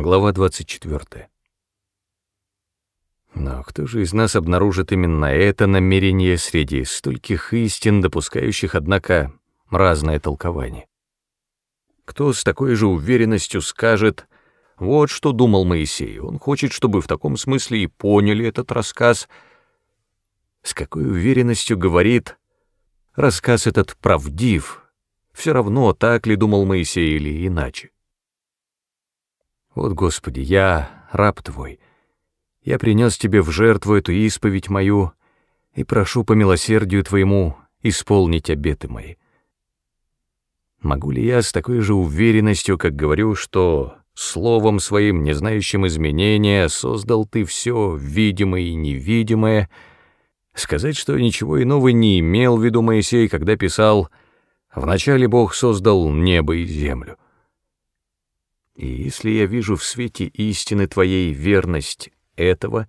Глава 24. Но кто же из нас обнаружит именно это намерение среди стольких истин, допускающих, однако, разное толкование? Кто с такой же уверенностью скажет, вот что думал Моисей, он хочет, чтобы в таком смысле и поняли этот рассказ, с какой уверенностью говорит, рассказ этот правдив, все равно, так ли думал Моисей или иначе. Вот, Господи, я раб Твой. Я принес Тебе в жертву эту исповедь мою и прошу по милосердию Твоему исполнить обеты мои. Могу ли я с такой же уверенностью, как говорю, что словом своим, не знающим изменения, создал Ты все видимое и невидимое, сказать, что ничего иного не имел в виду Моисей, когда писал «Вначале Бог создал небо и землю». И если я вижу в свете истины твоей верность этого,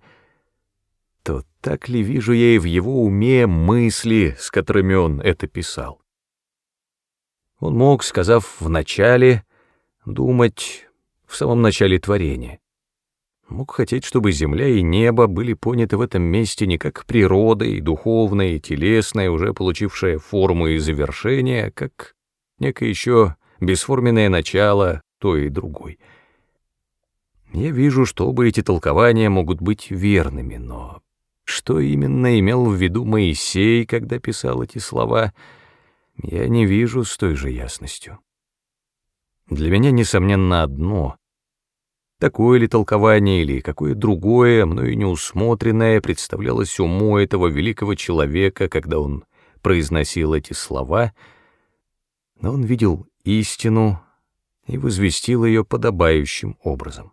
то так ли вижу я и в его уме мысли, с которыми он это писал? Он мог, сказав в начале, думать в самом начале творения. Мог хотеть, чтобы земля и небо были поняты в этом месте не как природа и духовная, и телесная, уже получившая форму и завершение, а как некое еще бесформенное начало, той и другой. Я вижу, что оба эти толкования могут быть верными, но что именно имел в виду Моисей, когда писал эти слова, я не вижу с той же ясностью. Для меня, несомненно, одно — Такое ли толкование или какое другое, мною неусмотренное, представлялось уму этого великого человека, когда он произносил эти слова, но он видел истину, и возвестил ее подобающим образом.